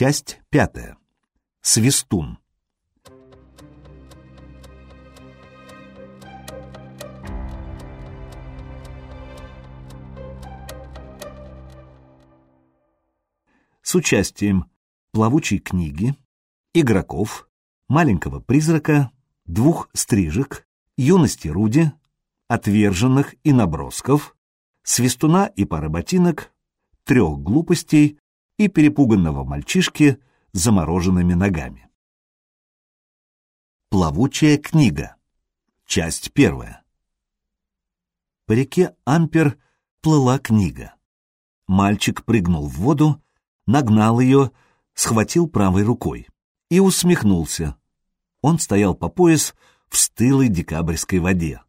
Часть пятая. Свистун. С участием плавучей книги, игроков, маленького призрака, двух стрижек, юности Руди, отверженных и набросков, свистуна и пары ботинок, трех глупостей и перепуганного мальчишки с замороженными ногами. Плавучая книга. Часть первая. По реке Ампер плыла книга. Мальчик прыгнул в воду, нагнал ее, схватил правой рукой и усмехнулся. Он стоял по пояс в стылой декабрьской воде.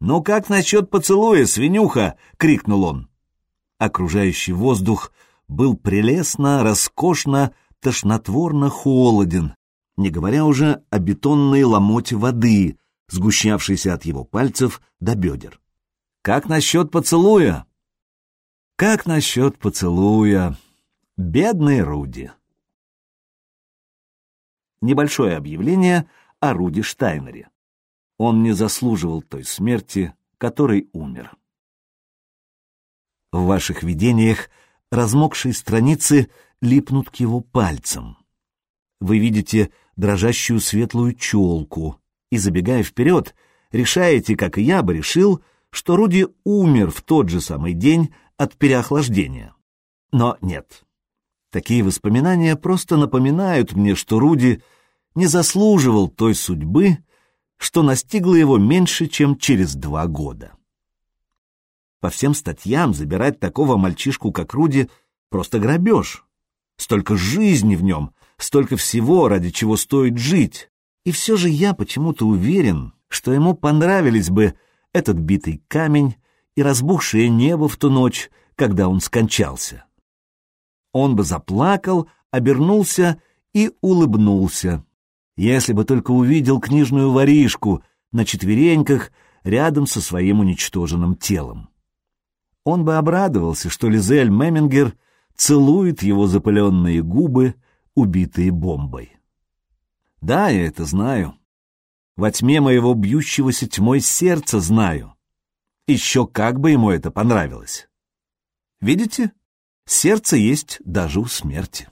«Ну как насчет поцелуя, свинюха?» — крикнул он. Окружающий воздух был прелестно, роскошно, тошнотворно холоден, не говоря уже о бетонной ломоте воды, сгущавшейся от его пальцев до бедер. «Как насчет поцелуя?» «Как насчет поцелуя?» Бедный Руди. Небольшое объявление о Руди Штайнере. Он не заслуживал той смерти, которой умер. В ваших видениях размокшие страницы липнут к его пальцам. Вы видите дрожащую светлую челку и, забегая вперед, решаете, как и я бы решил, что Руди умер в тот же самый день от переохлаждения. Но нет. Такие воспоминания просто напоминают мне, что Руди не заслуживал той судьбы, что настигла его меньше, чем через два года. По всем статьям забирать такого мальчишку, как Руди, просто грабеж. Столько жизни в нем, столько всего, ради чего стоит жить. И все же я почему-то уверен, что ему понравились бы этот битый камень и разбухшее небо в ту ночь, когда он скончался. Он бы заплакал, обернулся и улыбнулся, если бы только увидел книжную воришку на четвереньках рядом со своим уничтоженным телом он бы обрадовался, что Лизель Мемингер целует его запыленные губы, убитые бомбой. Да, я это знаю. Во тьме моего бьющегося тьмой сердца знаю. Еще как бы ему это понравилось. Видите? Сердце есть даже у смерти.